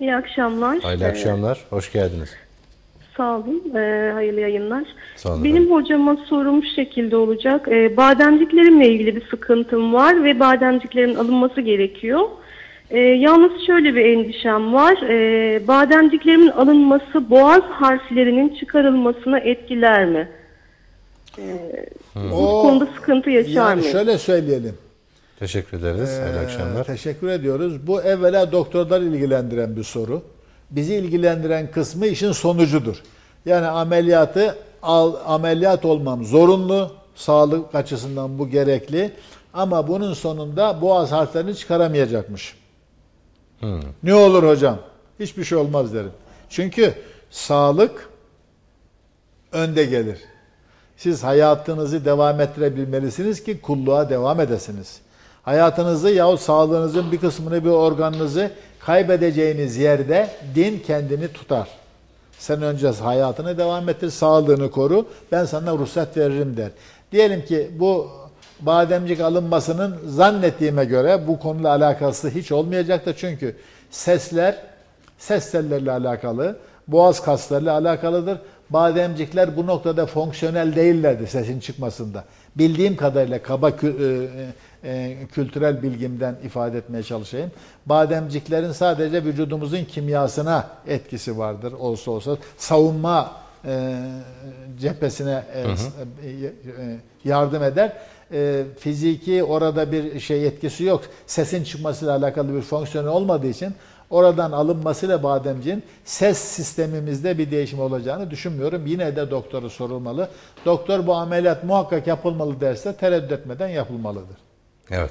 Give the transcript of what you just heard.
İyi akşamlar. Hayırlı Ee, akşamlar. Hoş geldiniz. sağ olun. Ee, hayırlı yayınlar. Sağ olun Benim hocama sorum şu şekilde olacak. Ee, bademciklerimle ilgili bir sıkıntım var ve bademciklerimin alınması gerekiyor. Ee, yalnız şöyle bir endişem var. Ee, bademciklerimin alınması boğaz harflerinin çıkarılmasına etkiler mi? Bu O, konuda sıkıntı yaşar yani mıyım? şöyle söyleyelim. Teşekkür ederiz. Hayırlı Ee, akşamlar. Teşekkür ediyoruz. Bu evvela doktorlar ilgilendiren bir soru. Bizi ilgilendiren kısmı işin sonucudur. Yani ameliyatı al, ameliyat olmam zorunlu. Sağlık açısından bu gerekli. Ama bunun sonunda boğaz harflerini çıkaramayacakmış. Ne olur hocam? Hiçbir şey olmaz derim. Çünkü sağlık önde gelir. Siz hayatınızı devam ettirebilmelisiniz ki kulluğa devam edesiniz. Hayatınızı yahut sağlığınızın bir kısmını bir organınızı kaybedeceğiniz yerde din kendini tutar. Sen önce hayatını devam ettir, sağlığını koru, ben sana ruhsat veririm der. Diyelim ki bu bademcik alınmasının zannettiğime göre bu konuyla alakası hiç olmayacaktır. Çünkü sesler, ses telleriyle alakalı, boğaz kaslarıyla alakalıdır. Bademcikler bu noktada fonksiyonel değillerdi sesin çıkmasında. Bildiğim kadarıyla kaba kü- e, kültürel bilgimden ifade etmeye çalışayım. Bademciklerin sadece vücudumuzun kimyasına etkisi vardır olsa olsa. Savunma e, cephesine e, s- e, e, yardım eder. E, fiziki orada bir şey etkisi yok. Sesin çıkmasıyla alakalı bir fonksiyonu olmadığı için oradan alınmasıyla bademciğin ses sistemimizde bir değişim olacağını düşünmüyorum. Yine de doktoru sorulmalı. Doktor bu ameliyat muhakkak yapılmalı derse tereddüt etmeden yapılmalıdır. Evet.